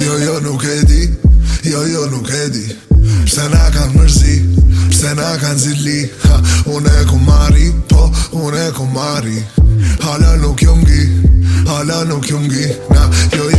Jo jo nuk e di Jo jo nuk e di Pse na kanë mërzi Pse na kanë zili ha, Unë e ku mari Po, unë e ku mari Hala nuk jungi Hala nuk jungi Na, jo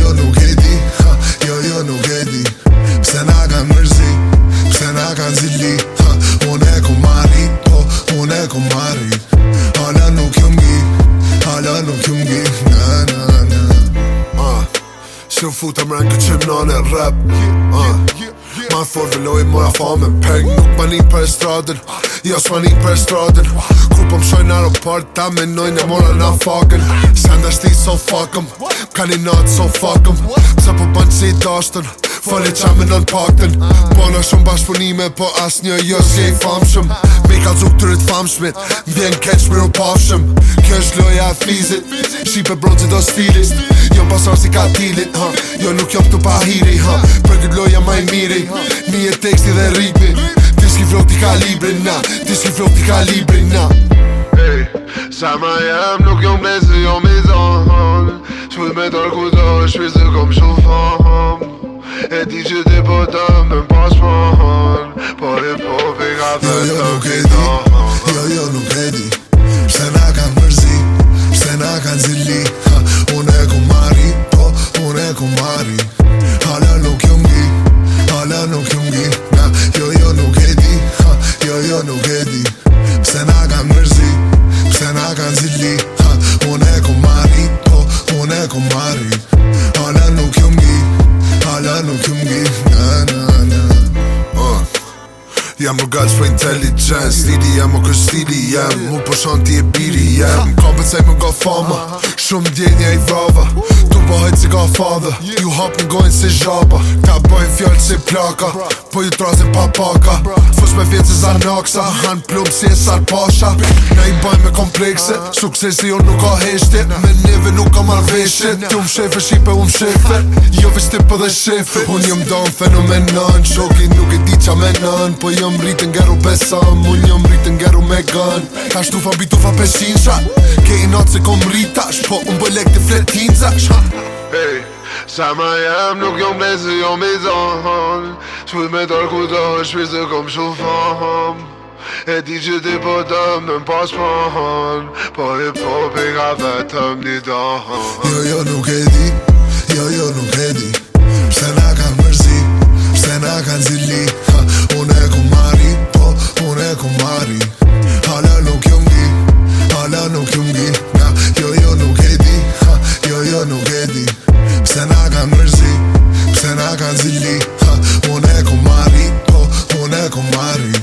qënë futëm rënë këtë qëmë nane rap yeah, yeah, uh. yeah, yeah. Ma fort veloj moja fame peng Nuk ma një për estradën uh. Jo s'ma një për estradën uh. Kur po mshoj në aeroport ta menoj në mora në fakën Se ndër shti so fuck'em Ka një natë so fuck'em Pse po bënë si dashtën Fale qa me nën pakten Bona shumë bashkëpunime Po as një jo si e i famshëm Me i ka zuk të rrit famshmit Mbjen keq me në pafshëm Kjo është loja e fizit jom pasar si katilit ha. Jo nuk jom këtu pa hiri ha. Për këtë ma i miri Mi e teksti dhe ritmi Ti s'ki vlok t'i kalibri na Ti s'ki vlok t'i kalibri na hey, Sa ma jem nuk jom blesi jom i zon Shpud me tërku të shpi se kom shufam E ti që ti po të më pas më hon Por e po pi ka të të të të të të të të të të të të të të Jam më gajtë për intelligence Lidi jam o kështili jem Mu për po shanë e biri jem më se i më nga fama Shumë djenja i vrava Tu për po hajtë si ka fadhe Ju hapë në gojnë si zhaba Ta bëjnë fjallë si plaka Po ju trazin pa paka Fush me fjetë si zanaksa Hanë plumë si e sarpasha Na i bëjnë me komplekse Suksesi jo nuk ka heshtit Me neve nuk ka marveshit Ti umë shefe shipe umë shefe Jo vishti për dhe shefe Unë jëmë donë fenomenon Shoki nuk e di qa menon Po jam rritë nga ru besëm Unë jam rritë nga ru me gën Ka shtufa bitufa peshin shra Ke i natë se kom rritash Po unë bëllek të fletin zash Hey, sa ma jam nuk jom blesë jom i zonë Shpull me dorë ku do shpi se kom shufam E di që ti po dëmë në më pasmon Po e popi ka vetëm një dohon Jo jo nuk e di, jo jo nuk e di rri Hala nuk jom gi Hala nuk jom gi Nga jo jo nuk e di Ha jo jo nuk e Pse na mërzi Pse na zili Ha une ku marri Po une